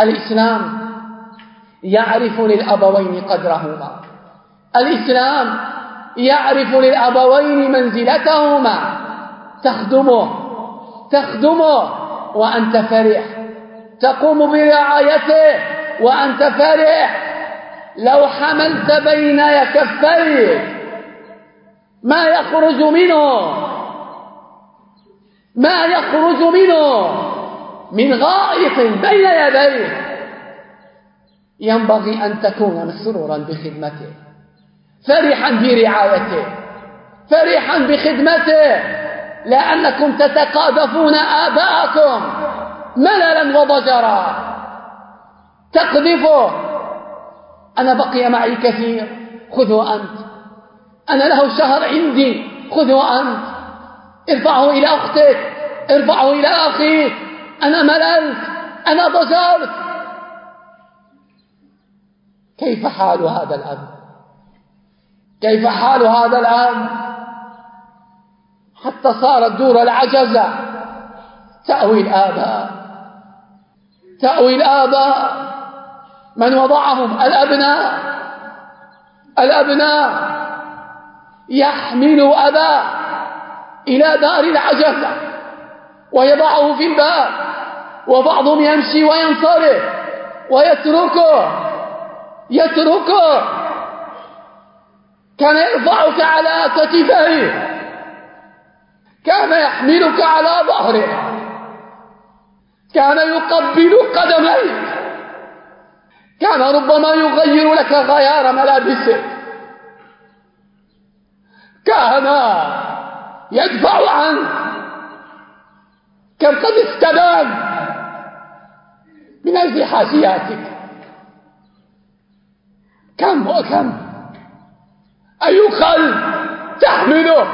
الإسلام يعرف للأبوين قدرهما. الإسلام يعرف للأبوين منزلتهما. تخدمه تخدمه وأنت فرح. تقوم برعايته وأنت فرح. لو حملت بين كفيك ما يخرج منه. ما يخرج منه. من غائط بين يديه. ينبغي أن تكون مسرورا بخدمته فرحا برعايته فرحا بخدمته لأنكم تتقاذفون آباءكم مللا وضجرا. تقذفه. أنا بقي معي كثير خذه أنت. أنا له شهر عندي خذه أنت. ارفعه إلى أختك ارفعه إلى أخيك. أنا مللت أنا ضجرت. كيف حال هذا الأب كيف حال هذا الأب حتى صارت دور العجزة. تأوي الآباء تأوي الآباء من وضعهم؟ الأبناء. الأبناء. يحمل أباه إلى دار العجزة. ويضعه في الباب. وبعضهم يمشي وينصرف ويتركه. يتركه. كان يرفعك على كتفيه. كان يحملك على ظهره. كان يقبل قدميك كان ربما يغير لك غيار ملابسك كان يدفع عنك. كان قد استدام من أجل حاشياتك كم؟ وكم أي قلب تحمله.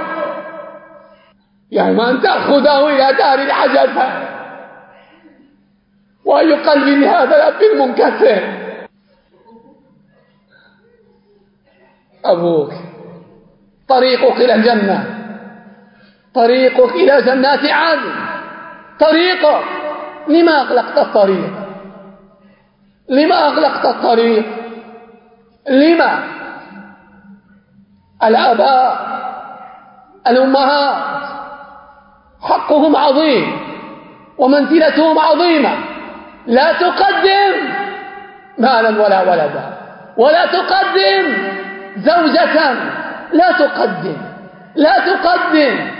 يعني أن تأخذه إلى دار العجزة وأي قلب هذا الأب المنكسر. أبوك طريقك إلى الجنة. طريقك إلى جنات عدن. طريقك لما أغلقت الطريق. لما أغلقت الطريق؟ لما؟ الآباء؟ الأمهات؟ حقهم عظيم ومنزلتهم عظيمة. لا تقدم مالا ولا ولدا ولا تقدم زوجة لا تقدم لا تقدم.